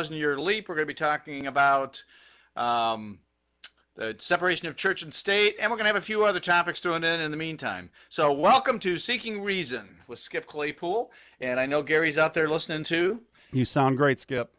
thousand year leap. We're going to be talking about um, the separation of church and state, and we're going to have a few other topics thrown in in the meantime. So, welcome to Seeking Reason with Skip Claypool, and I know Gary's out there listening too. You sound great, Skip.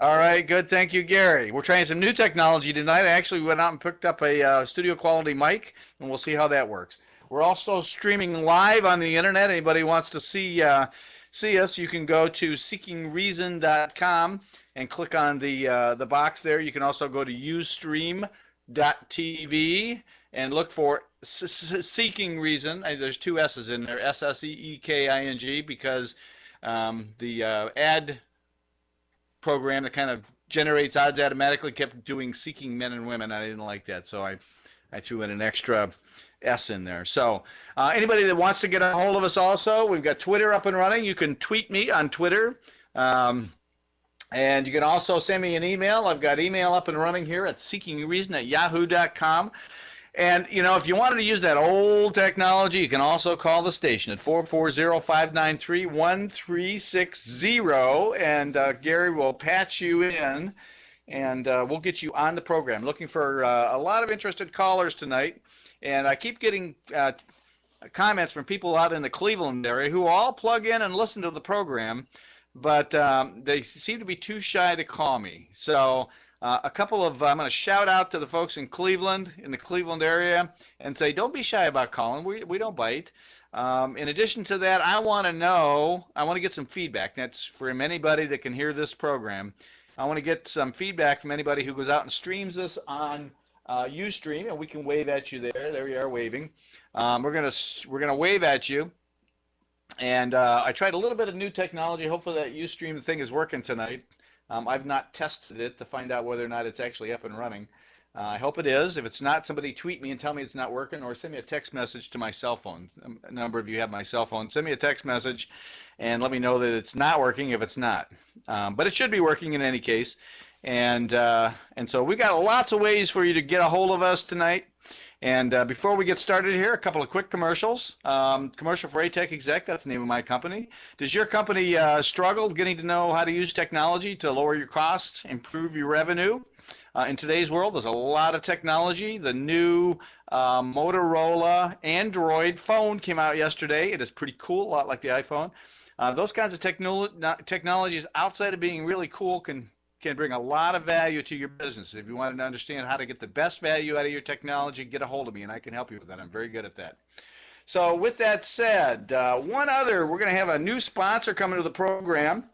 All right, good. Thank you, Gary. We're trying some new technology tonight. I actually went out and picked up a uh, studio quality mic, and we'll see how that works. We're also streaming live on the internet. Anybody wants to see uh, see us, you can go to seekingreason.com and click on the uh, the box there. You can also go to ustream.tv and look for Seeking Reason. There's two S's in there, S S E E K I N G, because um, the uh, ad program that kind of generates odds automatically kept doing Seeking Men and Women. I didn't like that, so I I threw in an extra S in there. So uh, anybody that wants to get a hold of us also, we've got Twitter up and running. You can tweet me on Twitter. Um, and you can also send me an email. I've got email up and running here at seekingreason at yahoo.com. And, you know, if you wanted to use that old technology, you can also call the station at 440-593-1360, and uh, Gary will patch you in, and uh, we'll get you on the program. Looking for uh, a lot of interested callers tonight. And I keep getting uh, comments from people out in the Cleveland area who all plug in and listen to the program, but um, they seem to be too shy to call me. So uh, a couple of I'm going to shout out to the folks in Cleveland, in the Cleveland area, and say don't be shy about calling. We we don't bite. Um, in addition to that, I want to know. I want to get some feedback. That's from anybody that can hear this program. I want to get some feedback from anybody who goes out and streams this on uh, Ustream, and we can wave at you there. There you are waving. Um, we're gonna we're gonna wave at you. And uh, I tried a little bit of new technology. Hopefully that Ustream thing is working tonight. Um, I've not tested it to find out whether or not it's actually up and running. Uh, I hope it is. If it's not, somebody tweet me and tell me it's not working, or send me a text message to my cell phone. Um, a number of you have my cell phone. Send me a text message and let me know that it's not working if it's not. Um, but it should be working in any case. And uh, and so we got lots of ways for you to get a hold of us tonight. And uh, before we get started here, a couple of quick commercials. Um, commercial for ATEC Exec, that's the name of my company. Does your company uh, struggle getting to know how to use technology to lower your costs, improve your revenue? Uh, in today's world, there's a lot of technology. The new uh, Motorola Android phone came out yesterday. It is pretty cool, a lot like the iPhone. Uh, those kinds of technolo- technologies, outside of being really cool, can can bring a lot of value to your business. If you want to understand how to get the best value out of your technology, get a hold of me and I can help you with that. I'm very good at that. So, with that said, uh, one other, we're going to have a new sponsor coming to the program,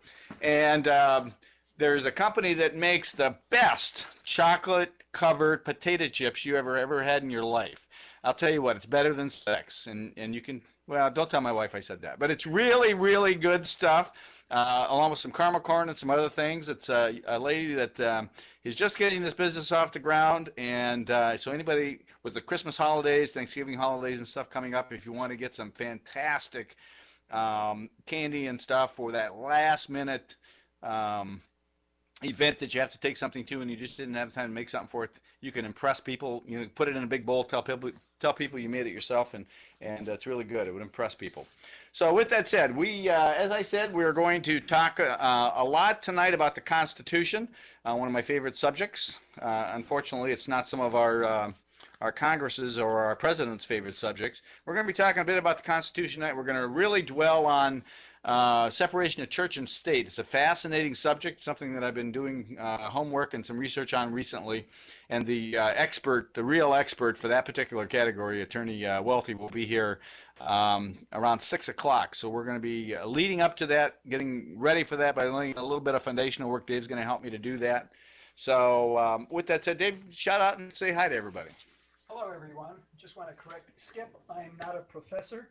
and um, there's a company that makes the best chocolate covered potato chips you ever ever had in your life. I'll tell you what, it's better than sex, and and you can well, don't tell my wife I said that, but it's really really good stuff uh, along with some caramel corn and some other things. It's a, a lady that um, is just getting this business off the ground, and uh, so anybody with the Christmas holidays, Thanksgiving holidays, and stuff coming up, if you want to get some fantastic um, candy and stuff for that last minute um, event that you have to take something to, and you just didn't have time to make something for it, you can impress people. You know, put it in a big bowl, tell people tell people you made it yourself, and and it's really good. It would impress people. So with that said, we, uh, as I said, we're going to talk uh, a lot tonight about the Constitution, uh, one of my favorite subjects. Uh, unfortunately, it's not some of our uh, our Congress's or our president's favorite subjects. We're going to be talking a bit about the Constitution tonight. We're going to really dwell on uh, separation of church and state. It's a fascinating subject, something that I've been doing uh, homework and some research on recently. And the uh, expert, the real expert for that particular category, Attorney uh, Welty, will be here um, around 6 o'clock. So we're going to be uh, leading up to that, getting ready for that by laying a little bit of foundational work. Dave's going to help me to do that. So um, with that said, Dave, shout out and say hi to everybody. Hello, everyone. Just want to correct Skip. I am not a professor.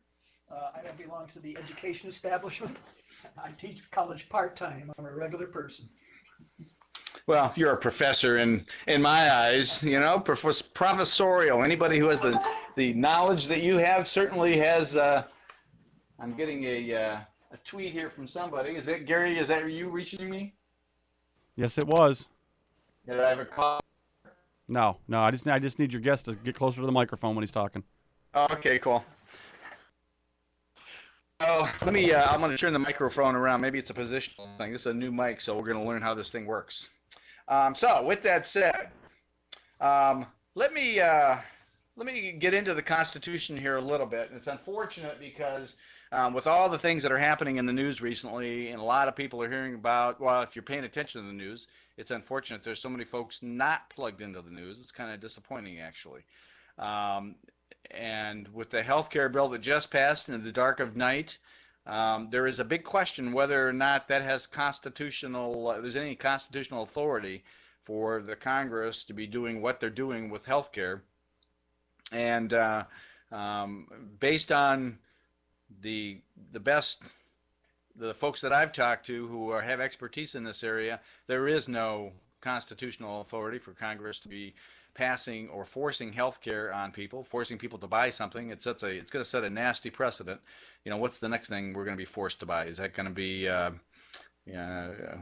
Uh, I don't belong to the education establishment. I teach college part-time. I'm a regular person. Well, you're a professor in in my eyes, you know, professorial. Anybody who has the the knowledge that you have certainly has. Uh, I'm getting a uh, a tweet here from somebody. Is that Gary? Is that you reaching me? Yes, it was. Did I have a call? No, no. I just I just need your guest to get closer to the microphone when he's talking. Oh, okay, cool. Oh, let me. Uh, I'm going to turn the microphone around. Maybe it's a positional thing. This is a new mic, so we're going to learn how this thing works. Um, so, with that said, um, let me uh, let me get into the Constitution here a little bit. And It's unfortunate because um, with all the things that are happening in the news recently, and a lot of people are hearing about. Well, if you're paying attention to the news, it's unfortunate there's so many folks not plugged into the news. It's kind of disappointing, actually. Um, and with the health care bill that just passed in the dark of night, um, there is a big question whether or not that has constitutional, uh, there's any constitutional authority for the Congress to be doing what they're doing with health care. And uh, um, based on the the best the folks that I've talked to who are, have expertise in this area, there is no constitutional authority for Congress to be passing or forcing health care on people, forcing people to buy something. It sets a, it's going to set a nasty precedent. You know, what's the next thing we're going to be forced to buy? Is that going to be, uh,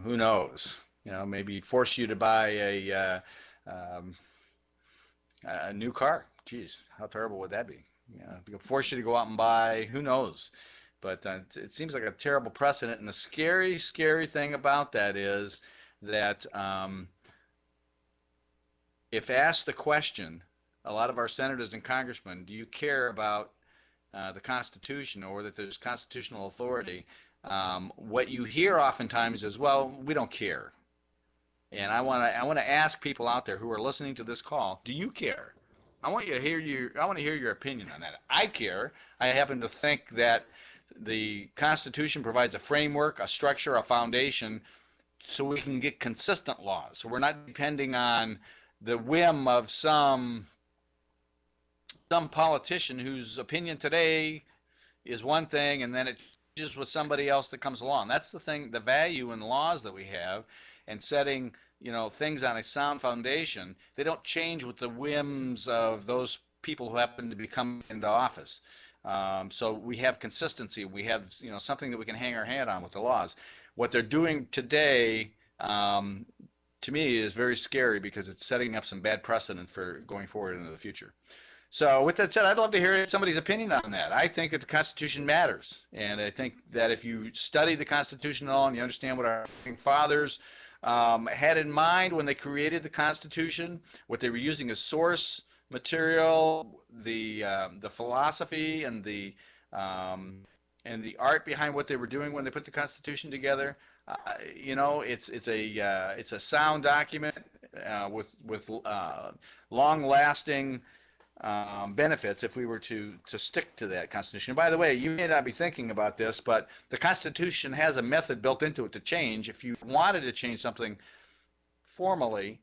who knows? You know, maybe force you to buy a, uh, um, a new car. Geez, how terrible would that be? You know, force you to go out and buy, who knows? But uh, it seems like a terrible precedent. And the scary, scary thing about that is that um, if asked the question, a lot of our senators and congressmen, do you care about uh, the Constitution or that there's constitutional authority? Um, what you hear oftentimes is, well, we don't care. And I want to I want to ask people out there who are listening to this call, do you care? I want you to hear your I want to hear your opinion on that. I care. I happen to think that the Constitution provides a framework, a structure, a foundation so we can get consistent laws. So we're not depending on the whim of some some politician whose opinion today is one thing and then it changes with somebody else that comes along. That's the thing, the value in laws that we have and setting, you know, things on a sound foundation. They don't change with the whims of those people who happen to be coming into office. Um, so we have consistency. We have, you know, something that we can hang our hat on with the laws. What they're doing today um, to me is very scary because it's setting up some bad precedent for going forward into the future. So with that said, I'd love to hear somebody's opinion on that. I think that the Constitution matters, and I think that if you study the Constitution at all and you understand what our fathers um, had in mind when they created the Constitution, what they were using as source material, the um, the philosophy and the um, and the art behind what they were doing when they put the Constitution together, uh, you know, it's it's a uh, it's a sound document uh, with with uh, long-lasting um, benefits if we were to to stick to that Constitution. By the way, you may not be thinking about this, but the Constitution has a method built into it to change. If you wanted to change something formally,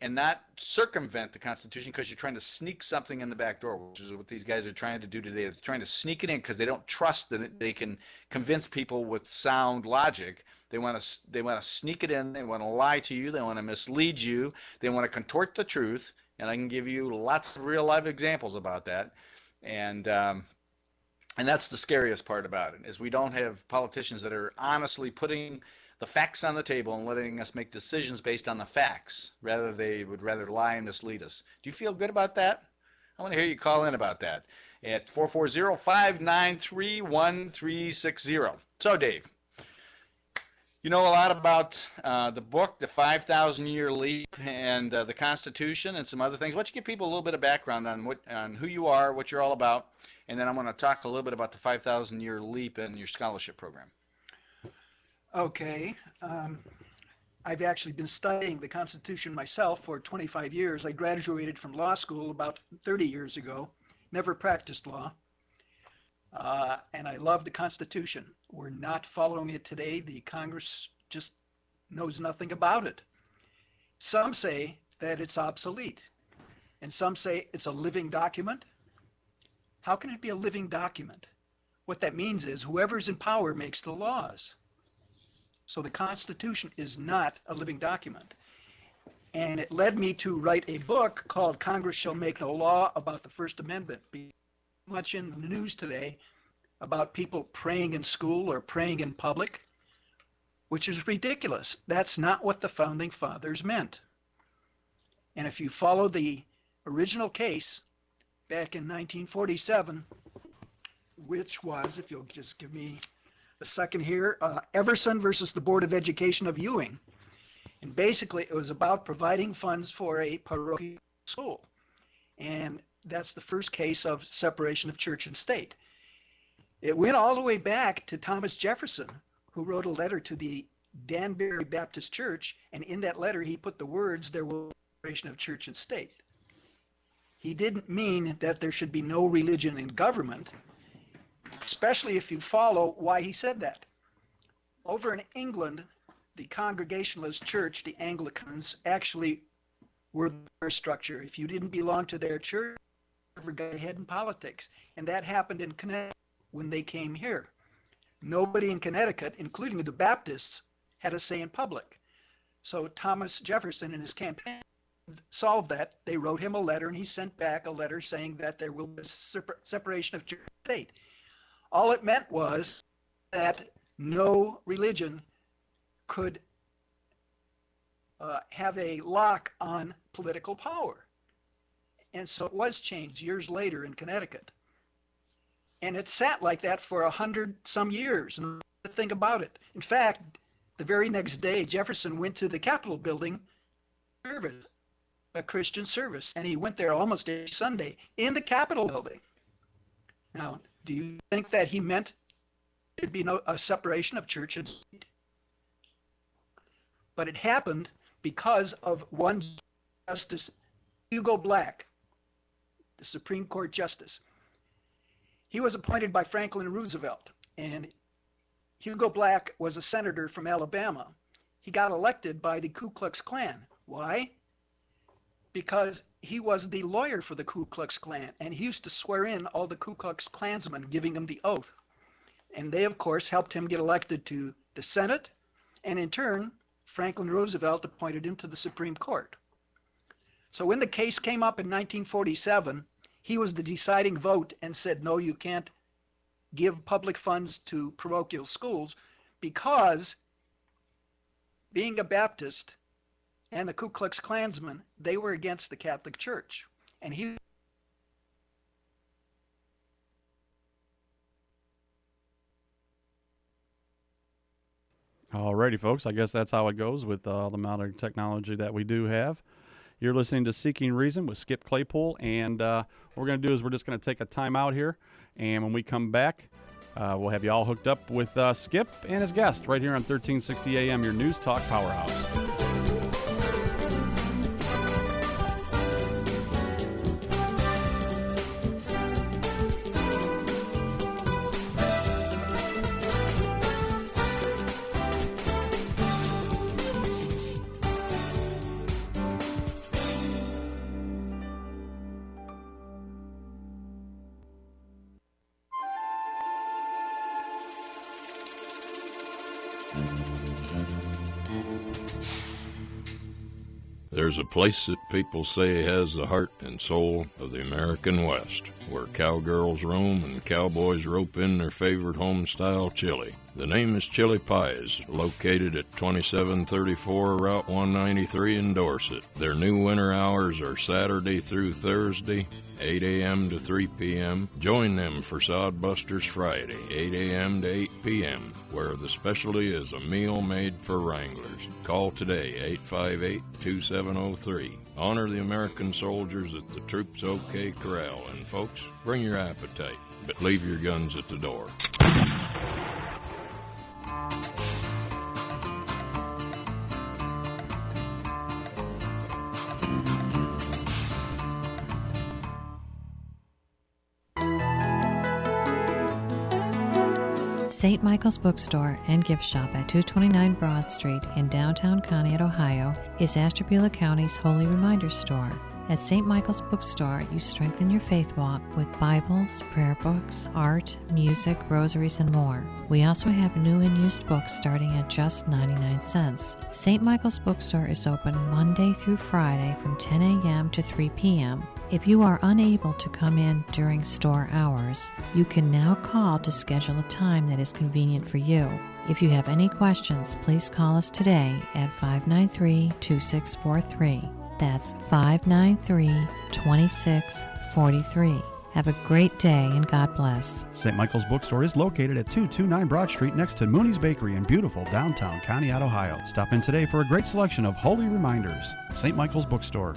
and not circumvent the Constitution because you're trying to sneak something in the back door, which is what these guys are trying to do today. They're trying to sneak it in because they don't trust that they can convince people with sound logic. They want to they want to sneak it in. They want to lie to you. They want to mislead you. They want to contort the truth. And I can give you lots of real life examples about that. And um, and that's the scariest part about it is we don't have politicians that are honestly putting the facts on the table and letting us make decisions based on the facts rather they would rather lie and mislead us. Do you feel good about that? I want to hear you call in about that at 440-593-1360. So Dave, you know a lot about uh, the book, The 5,000 Year Leap, and uh, the Constitution, and some other things. Why don't you give people a little bit of background on what, on who you are, what you're all about, and then I'm going to talk a little bit about the 5,000 Year Leap and your scholarship program. Okay. Um, I've actually been studying the Constitution myself for 25 years. I graduated from law school about 30 years ago, never practiced law. Uh, and I love the Constitution. We're not following it today. The Congress just knows nothing about it. Some say that it's obsolete, and some say it's a living document. How can it be a living document? What that means is whoever's in power makes the laws. So the Constitution is not a living document. And it led me to write a book called Congress Shall Make No Law about the First Amendment. Much in the news today about people praying in school or praying in public, which is ridiculous. That's not what the founding fathers meant. And if you follow the original case back in 1947, which was, if you'll just give me a second here, uh, Everson versus the Board of Education of Ewing. And basically, it was about providing funds for a parochial school. And that's the first case of separation of church and state. It went all the way back to Thomas Jefferson, who wrote a letter to the Danbury Baptist Church, and in that letter he put the words, there will be separation of church and state. He didn't mean that there should be no religion in government, especially if you follow why he said that. Over in England, the Congregationalist Church, the Anglicans, actually were their structure. If you didn't belong to their church, you never got ahead in politics. And that happened in Connecticut when they came here. Nobody in Connecticut, including the Baptists, had a say in public. So Thomas Jefferson in his campaign solved that. They wrote him a letter, and he sent back a letter saying that there will be separation of church and state. All it meant was that no religion could uh, have a lock on political power. And so it was changed years later in Connecticut. And it sat like that for a hundred some years. And think about it. In fact, the very next day, Jefferson went to the Capitol building service, a Christian service, and he went there almost every Sunday in the Capitol building. Now, do you think that he meant there'd be no a separation of church and state? But it happened because of one justice, Hugo Black, the Supreme Court justice. He was appointed by Franklin Roosevelt, and Hugo Black was a senator from Alabama. He got elected by the Ku Klux Klan. Why? Because he was the lawyer for the Ku Klux Klan, and he used to swear in all the Ku Klux Klansmen, giving them the oath. And they, of course, helped him get elected to the Senate, and in turn, Franklin Roosevelt appointed him to the Supreme Court. So when the case came up in 1947, he was the deciding vote and said, no, you can't give public funds to parochial schools because being a Baptist and the Ku Klux Klansmen, they were against the Catholic Church. And he Alrighty, folks. I guess that's how it goes with uh, the modern technology that we do have. You're listening to Seeking Reason with Skip Claypool, and uh, what we're going to do is we're just going to take a time out here, and when we come back, uh, we'll have you all hooked up with uh, Skip and his guest right here on 1360 AM, your News Talk Powerhouse. There's a place that people say has the heart and soul of the American West, where cowgirls roam and cowboys rope in their favorite home style chili. The name is Chili Pies, located at 2734 Route 193 in Dorset. Their new winter hours are Saturday through Thursday, 8 a.m. to 3 p.m. Join them for Sodbusters Friday, 8 a.m. to 8 p.m., where the specialty is a meal made for Wranglers. Call today, 858 2703. Honor the American soldiers at the Troops OK Corral, and folks, bring your appetite, but leave your guns at the door. St. Michael's Bookstore and Gift Shop at 229 Broad Street in downtown Conneaut, Ohio, is Ashtabula County's Holy Reminder Store. At St. Michael's Bookstore, you strengthen your faith walk with Bibles, prayer books, art, music, rosaries, and more. We also have new and used books starting at just 99 cents. St. Michael's Bookstore is open Monday through Friday from 10 a.m. to 3 p.m. If you are unable to come in during store hours, you can now call to schedule a time that is convenient for you. If you have any questions, please call us today at 593 2643. That's 593 2643. Have a great day and God bless. St. Michael's Bookstore is located at 229 Broad Street next to Mooney's Bakery in beautiful downtown Conneaut, Ohio. Stop in today for a great selection of holy reminders. St. Michael's Bookstore.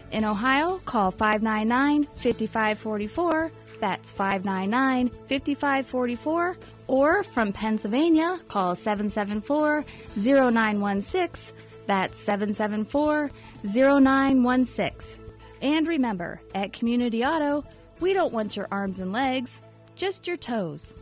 in Ohio, call 599 5544. That's 599 5544. Or from Pennsylvania, call 774 0916. That's 774 0916. And remember, at Community Auto, we don't want your arms and legs, just your toes.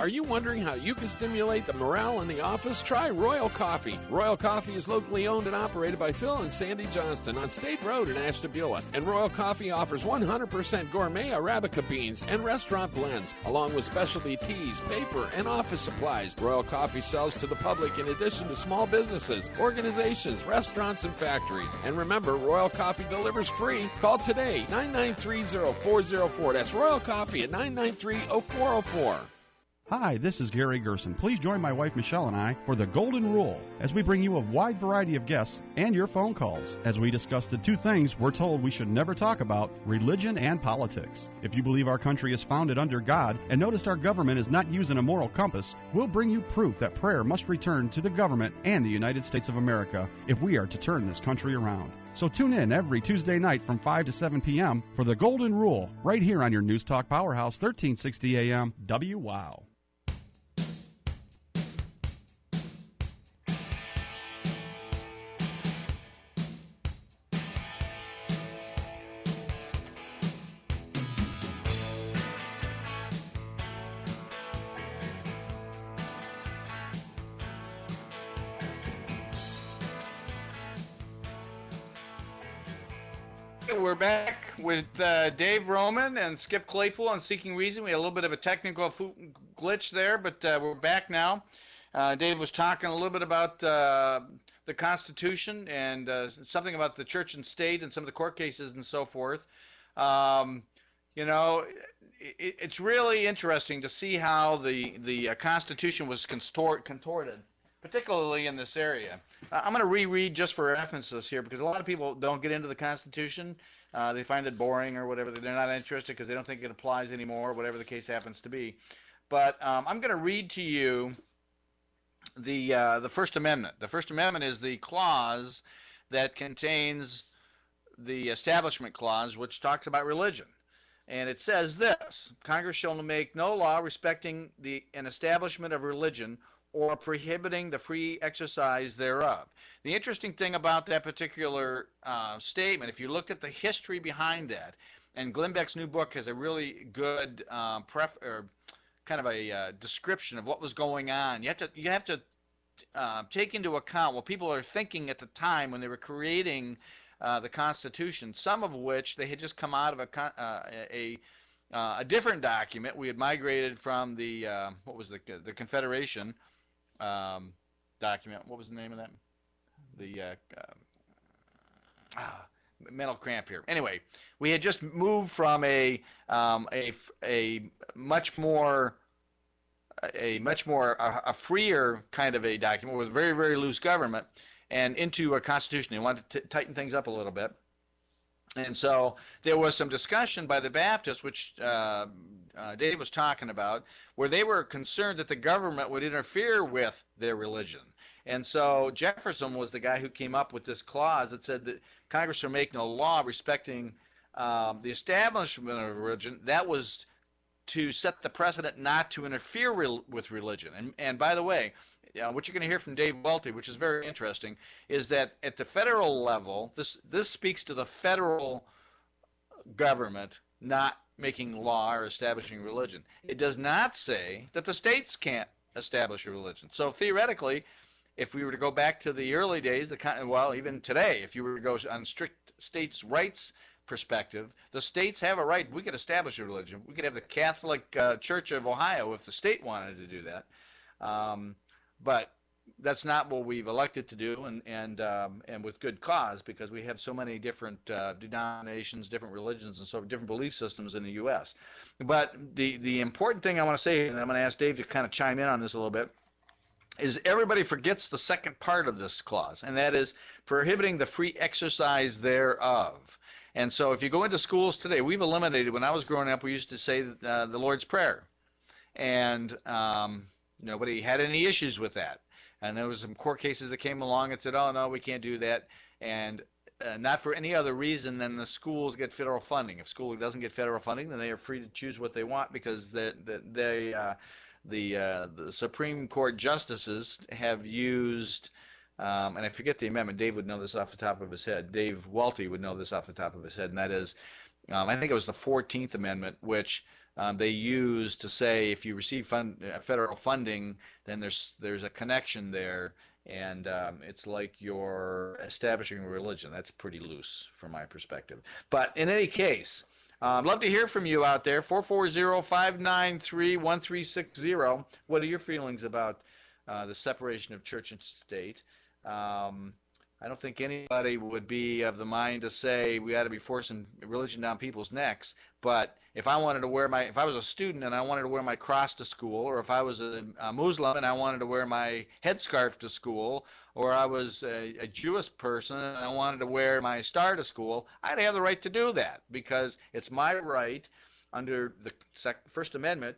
Are you wondering how you can stimulate the morale in the office? Try Royal Coffee. Royal Coffee is locally owned and operated by Phil and Sandy Johnston on State Road in Ashtabula. And Royal Coffee offers 100% gourmet Arabica beans and restaurant blends, along with specialty teas, paper, and office supplies. Royal Coffee sells to the public in addition to small businesses, organizations, restaurants, and factories. And remember, Royal Coffee delivers free. Call today, 993 0404. That's Royal Coffee at 993 0404. Hi, this is Gary Gerson. Please join my wife Michelle and I for the Golden Rule as we bring you a wide variety of guests and your phone calls as we discuss the two things we're told we should never talk about religion and politics. If you believe our country is founded under God and noticed our government is not using a moral compass, we'll bring you proof that prayer must return to the government and the United States of America if we are to turn this country around. So tune in every Tuesday night from 5 to 7 p.m. for the Golden Rule right here on your News Talk Powerhouse 1360 AM WOW. Dave Roman and Skip Claypool on Seeking Reason. We had a little bit of a technical glitch there, but uh, we're back now. Uh, Dave was talking a little bit about uh, the Constitution and uh, something about the church and state and some of the court cases and so forth. Um, you know, it, it's really interesting to see how the the uh, Constitution was contort, contorted, particularly in this area. Uh, I'm going to reread just for emphasis here because a lot of people don't get into the Constitution. Uh, they find it boring or whatever. They're not interested because they don't think it applies anymore, whatever the case happens to be. But um, I'm going to read to you the uh, the First Amendment. The First Amendment is the clause that contains the Establishment Clause, which talks about religion. And it says this Congress shall make no law respecting the an establishment of religion or prohibiting the free exercise thereof. The interesting thing about that particular uh, statement, if you looked at the history behind that, and Glenn Beck's new book has a really good um, pref- or kind of a uh, description of what was going on. You have to you have to uh, take into account what people are thinking at the time when they were creating uh, the Constitution. Some of which they had just come out of a uh, a a different document. We had migrated from the what was the the Confederation um, document. What was the name of that? The uh, ah, mental cramp here. Anyway, we had just moved from a um, a a much more a much more a, a, freer kind of a document with very very loose government and into a constitution. They wanted to tighten things up a little bit. And so there was some discussion by the Baptists, which uh, uh, Dave was talking about, where they were concerned that the government would interfere with their religion. And so Jefferson was the guy who came up with this clause that said that Congress shall make no law respecting um, the establishment of religion. That was to set the precedent not to interfere re- with religion. And, and by the way, uh, what you're going to hear from Dave Welty, which is very interesting, is that at the federal level, this this speaks to the federal government not making law or establishing religion. It does not say that the states can't establish a religion. So theoretically, if we were to go back to the early days, the well, even today, if you were to go on strict states' rights perspective, the states have a right. We could establish a religion. We could have the Catholic uh, Church of Ohio if the state wanted to do that. Um, but that's not what we've elected to do, and and um, and with good cause because we have so many different uh, denominations, different religions, and so different belief systems in the U.S. But the the important thing I want to say, and I'm going to ask Dave to kind of chime in on this a little bit, is everybody forgets the second part of this clause, and that is prohibiting the free exercise thereof. And so, if you go into schools today, we've eliminated. When I was growing up, we used to say uh, the Lord's Prayer, and um, nobody had any issues with that and there was some court cases that came along and said, "Oh no, we can't do that," and uh, not for any other reason than the schools get federal funding. If school doesn't get federal funding, then they are free to choose what they want because the the they, uh, the, uh, the Supreme Court justices have used. Um, and I forget the amendment. Dave would know this off the top of his head. Dave Welty would know this off the top of his head, and that is, um, I think it was the 14th Amendment, which um, they use to say if you receive fund, uh, federal funding, then there's there's a connection there, and um, it's like you're establishing a religion. That's pretty loose from my perspective. But in any case, I'd love to hear from you out there. 440-593-1360. What are your feelings about uh, the separation of church and state? Um, I don't think anybody would be of the mind to say we ought to be forcing religion down people's necks. But if I wanted to wear my, if I was a student and I wanted to wear my cross to school, or if I was a, a Muslim and I wanted to wear my headscarf to school, or I was a, a Jewish person and I wanted to wear my star to school, I'd have the right to do that because it's my right under the First Amendment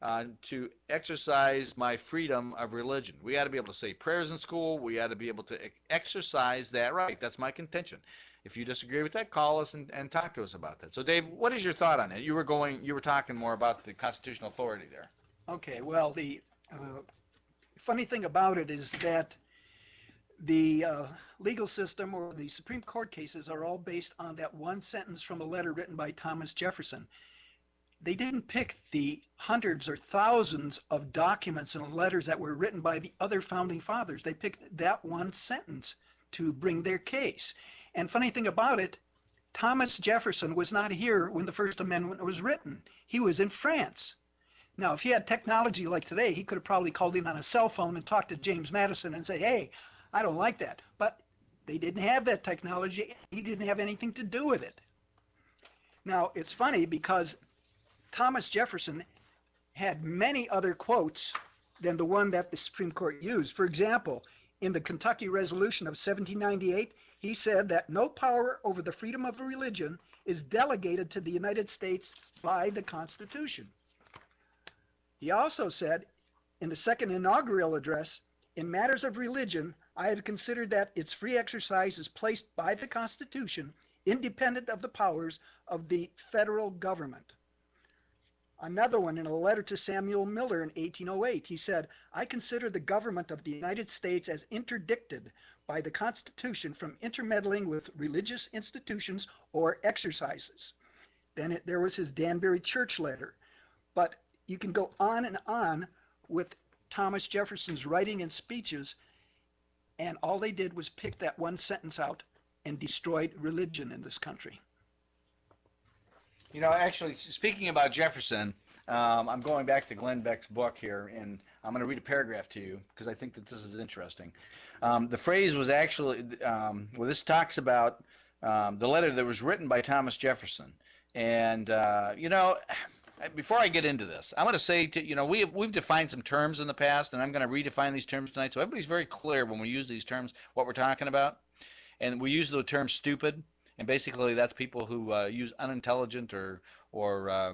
uh, to exercise my freedom of religion. We ought to be able to say prayers in school. We ought to be able to exercise that right. That's my contention. If you disagree with that, call us and, and talk to us about that. So, Dave, what is your thought on it? You were going, you were talking more about the constitutional authority there. Okay. Well, the uh, funny thing about it is that the uh, legal system or the Supreme Court cases are all based on that one sentence from a letter written by Thomas Jefferson they didn't pick the hundreds or thousands of documents and letters that were written by the other founding fathers. They picked that one sentence to bring their case. And funny thing about it, Thomas Jefferson was not here when the First Amendment was written. He was in France. Now, if he had technology like today, he could have probably called in on a cell phone and talked to James Madison and say, "Hey, I don't like that." But they didn't have that technology. He didn't have anything to do with it. Now, it's funny because Thomas Jefferson had many other quotes than the one that the Supreme Court used. For example, in the Kentucky Resolution of 1798, he said that no power over the freedom of religion is delegated to the United States by the Constitution. He also said in the second inaugural address, in matters of religion, I have considered that its free exercise is placed by the Constitution independent of the powers of the federal government. Another one in a letter to Samuel Miller in 1808, he said, I consider the government of the United States as interdicted by the Constitution from intermeddling with religious institutions or exercises. Then it, there was his Danbury Church letter. But you can go on and on with Thomas Jefferson's writing and speeches, and all they did was pick that one sentence out and destroyed religion in this country. You know, actually, speaking about Jefferson, um, I'm going back to Glenn Beck's book here, and I'm going to read a paragraph to you because I think that this is interesting. Um, the phrase was actually, um, well, this talks about um, the letter that was written by Thomas Jefferson. And, uh, you know, before I get into this, I'm going to say, to, you know, we have, we've defined some terms in the past, and I'm going to redefine these terms tonight so everybody's very clear when we use these terms what we're talking about. And we use the term stupid and basically that's people who uh, use unintelligent or or uh,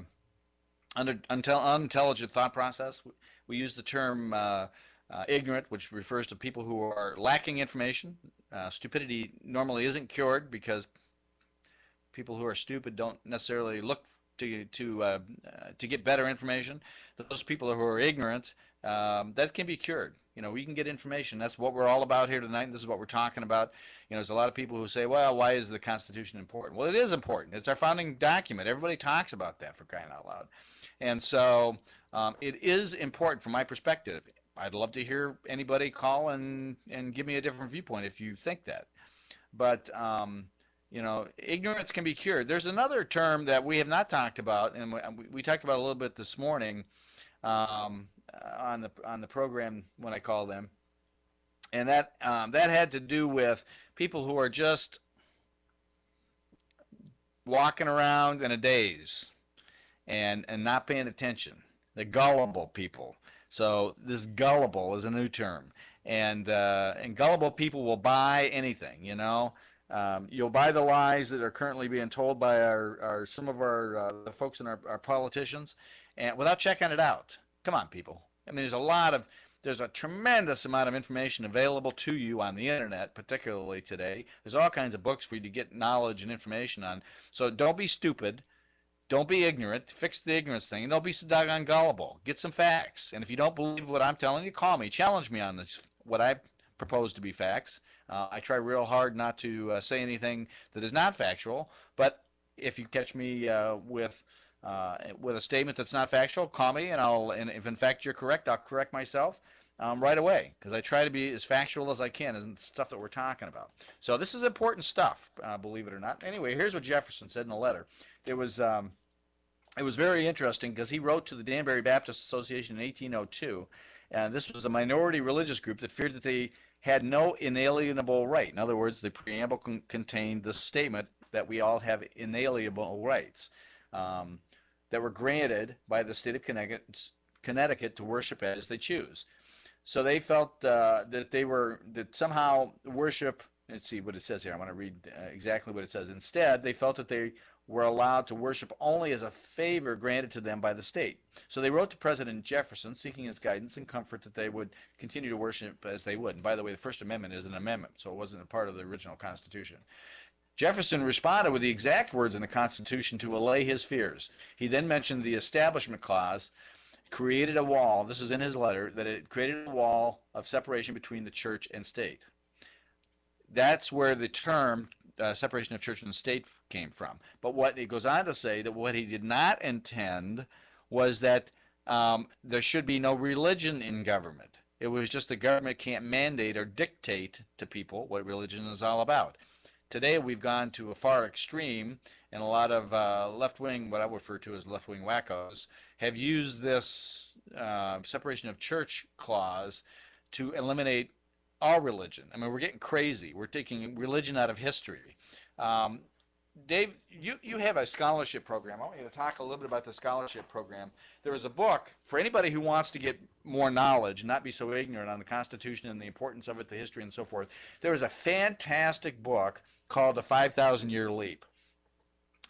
under, unintelligent thought process. We use the term uh, uh, ignorant, which refers to people who are lacking information. Uh, stupidity normally isn't cured because people who are stupid don't necessarily look to to uh, to get better information. Those people who are ignorant um, that can be cured. You know, we can get information. That's what we're all about here tonight. This is what we're talking about. You know, there's a lot of people who say, well, why is the Constitution important? Well, it is important. It's our founding document. Everybody talks about that for crying out loud. And so um, it is important from my perspective. I'd love to hear anybody call and, and give me a different viewpoint if you think that. But, um, you know, ignorance can be cured. There's another term that we have not talked about, and we, we talked about a little bit this morning um, on the on the program when I called them, and that um, that had to do with people who are just walking around in a daze and and not paying attention. The gullible people. So this gullible is a new term, and uh, and gullible people will buy anything. You know, um, you'll buy the lies that are currently being told by our, our some of our uh, the folks in our, our politicians, and without checking it out. Come on, people. I mean, there's a lot of there's a tremendous amount of information available to you on the internet, particularly today. There's all kinds of books for you to get knowledge and information on. So don't be stupid. Don't be ignorant. Fix the ignorance thing. And don't be so doggone gullible. Get some facts. And if you don't believe what I'm telling you, call me. Challenge me on this. What I propose to be facts. Uh, I try real hard not to uh, say anything that is not factual. But if you catch me uh, with uh, with a statement that's not factual, call me, and I'll. And if in fact you're correct, I'll correct myself um, right away because I try to be as factual as I can in stuff that we're talking about. So this is important stuff, uh, believe it or not. Anyway, here's what Jefferson said in a letter. It was. Um, it was very interesting because he wrote to the Danbury Baptist Association in 1802, and this was a minority religious group that feared that they had no inalienable right. In other words, the preamble con- contained the statement that we all have inalienable rights. Um, that were granted by the state of Connecticut, Connecticut to worship as they choose. So they felt uh, that they were that somehow worship. Let's see what it says here. I want to read uh, exactly what it says. Instead, they felt that they were allowed to worship only as a favor granted to them by the state. So they wrote to President Jefferson seeking his guidance and comfort that they would continue to worship as they would. And by the way, the First Amendment is an amendment, so it wasn't a part of the original Constitution. Jefferson responded with the exact words in the Constitution to allay his fears. He then mentioned the Establishment Clause created a wall, this is in his letter, that it created a wall of separation between the church and state. That's where the term uh, separation of church and state came from. But what he goes on to say that what he did not intend was that um, there should be no religion in government. It was just the government can't mandate or dictate to people what religion is all about. Today we've gone to a far extreme, and a lot of uh, left-wing, what I refer to as left-wing wackos, have used this uh, separation of church clause to eliminate all religion. I mean, we're getting crazy. We're taking religion out of history. Um, Dave, you, you have a scholarship program. I want you to talk a little bit about the scholarship program. There is a book for anybody who wants to get more knowledge, not be so ignorant on the Constitution and the importance of it, the history, and so forth. There is a fantastic book called The 5,000 Year Leap.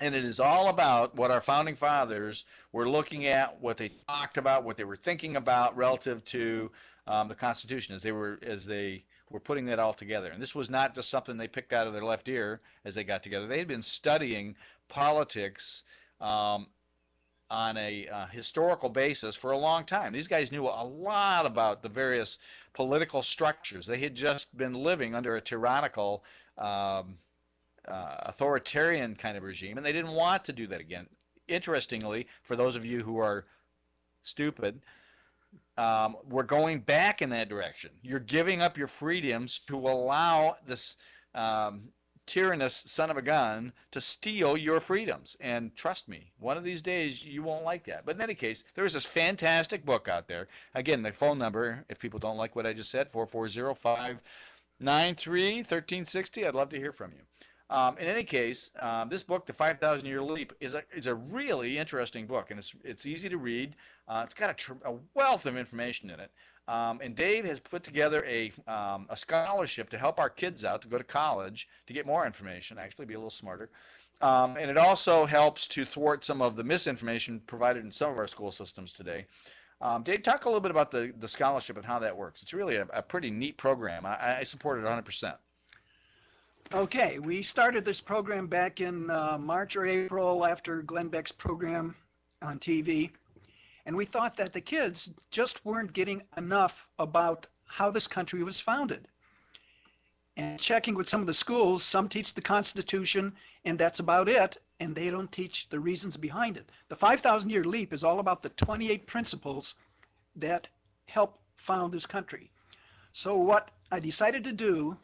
And it is all about what our founding fathers were looking at, what they talked about, what they were thinking about relative to um, the Constitution as they were as they were putting that all together. And this was not just something they picked out of their left ear as they got together. They had been studying politics um, on a uh, historical basis for a long time. These guys knew a lot about the various political structures. They had just been living under a tyrannical, um, uh, authoritarian kind of regime, and they didn't want to do that again. Interestingly, for those of you who are stupid, um, we're going back in that direction. You're giving up your freedoms to allow this um, tyrannous son of a gun to steal your freedoms. And trust me, one of these days you won't like that. But in any case, there's this fantastic book out there. Again, the phone number, if people don't like what I just said, 440 593 1360. I'd love to hear from you. Um, in any case, um, this book, The 5,000 Year Leap, is a, is a really interesting book, and it's, it's easy to read. Uh, it's got a, tr- a, wealth of information in it. Um, and Dave has put together a, um, a scholarship to help our kids out to go to college to get more information, actually be a little smarter. Um, and it also helps to thwart some of the misinformation provided in some of our school systems today. Um, Dave, talk a little bit about the, the scholarship and how that works. It's really a, a pretty neat program. I, I support it 100%. Okay, we started this program back in uh, March or April after Glenn Beck's program on TV. And we thought that the kids just weren't getting enough about how this country was founded. And checking with some of the schools, some teach the Constitution, and that's about it, and they don't teach the reasons behind it. The 5,000 year leap is all about the 28 principles that help found this country. So what I decided to do